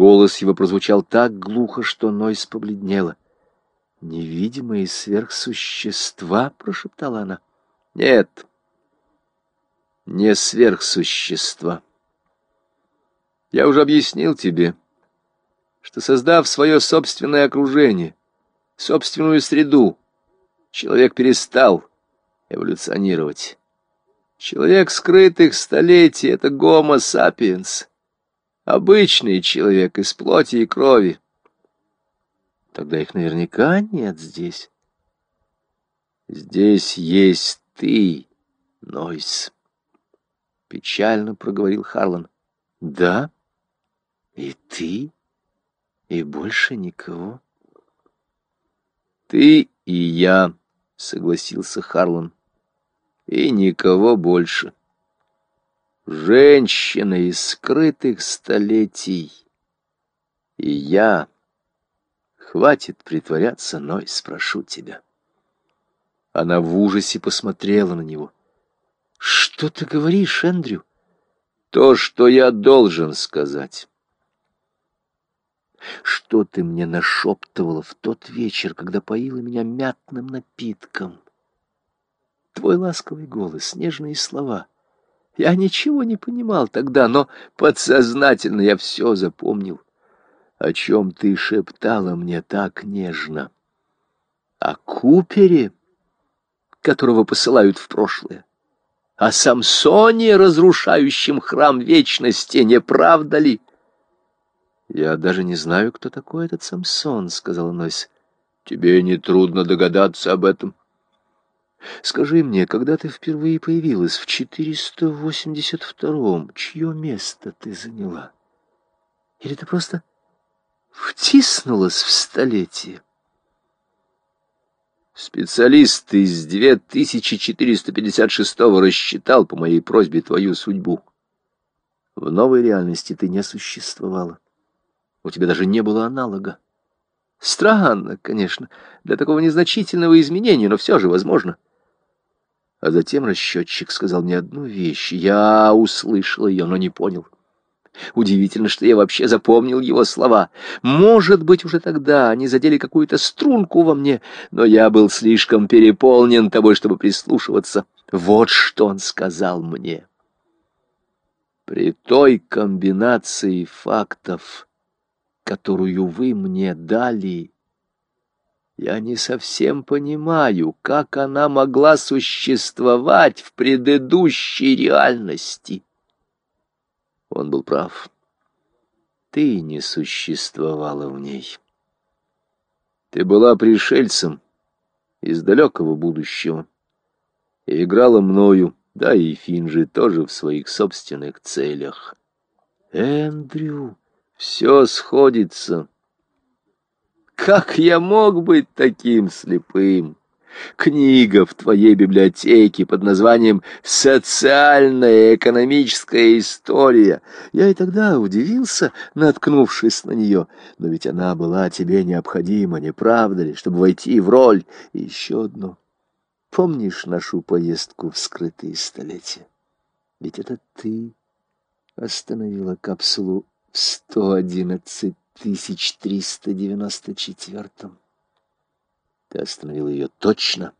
Голос его прозвучал так глухо, что Нойс побледнела. «Невидимые сверхсущества?» — прошептала она. «Нет, не сверхсущества. Я уже объяснил тебе, что, создав свое собственное окружение, собственную среду, человек перестал эволюционировать. Человек скрытых столетий — это гомо сапиенс, обычный человек из плоти и крови. Тогда их наверняка нет здесь. Здесь есть ты, Нойс. Печально проговорил Харлан. Да? И ты? И больше никого? Ты и я, согласился Харлан. И никого больше. Женщина из скрытых столетий. И я... Хватит притворяться, Ной, спрошу тебя. Она в ужасе посмотрела на него. Что ты говоришь, Эндрю? То, что я должен сказать. Что ты мне нашептывала в тот вечер, когда поила меня мятным напитком? Твой ласковый голос, нежные слова. Я ничего не понимал тогда, но подсознательно я все запомнил о чем ты шептала мне так нежно. О Купере, которого посылают в прошлое. О Самсоне, разрушающем храм вечности, не правда ли? Я даже не знаю, кто такой этот Самсон, сказала Нойс. Тебе не трудно догадаться об этом. Скажи мне, когда ты впервые появилась в 482-м, чье место ты заняла? Или ты просто втиснулась в столетие. Специалист из 2456-го рассчитал по моей просьбе твою судьбу. В новой реальности ты не существовала. У тебя даже не было аналога. Странно, конечно, для такого незначительного изменения, но все же возможно. А затем расчетчик сказал мне одну вещь. Я услышал ее, но не понял. — Удивительно, что я вообще запомнил его слова. Может быть, уже тогда они задели какую-то струнку во мне, но я был слишком переполнен тобой, чтобы прислушиваться. Вот что он сказал мне. При той комбинации фактов, которую вы мне дали, я не совсем понимаю, как она могла существовать в предыдущей реальности. Он был прав. Ты не существовала в ней. Ты была пришельцем из далекого будущего и играла мною, да и Финджи тоже в своих собственных целях. Эндрю, все сходится. Как я мог быть таким слепым? Книга в твоей библиотеке под названием «Социальная экономическая история». Я и тогда удивился, наткнувшись на нее. Но ведь она была тебе необходима, не правда ли, чтобы войти в роль. И еще одно. Помнишь нашу поездку в скрытые столетия? Ведь это ты остановила капсулу в 111 394 ты остановил ее точно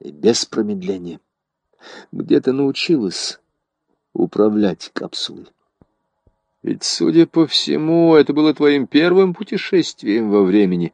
и без промедления. Где ты научилась управлять капсулой? Ведь, судя по всему, это было твоим первым путешествием во времени.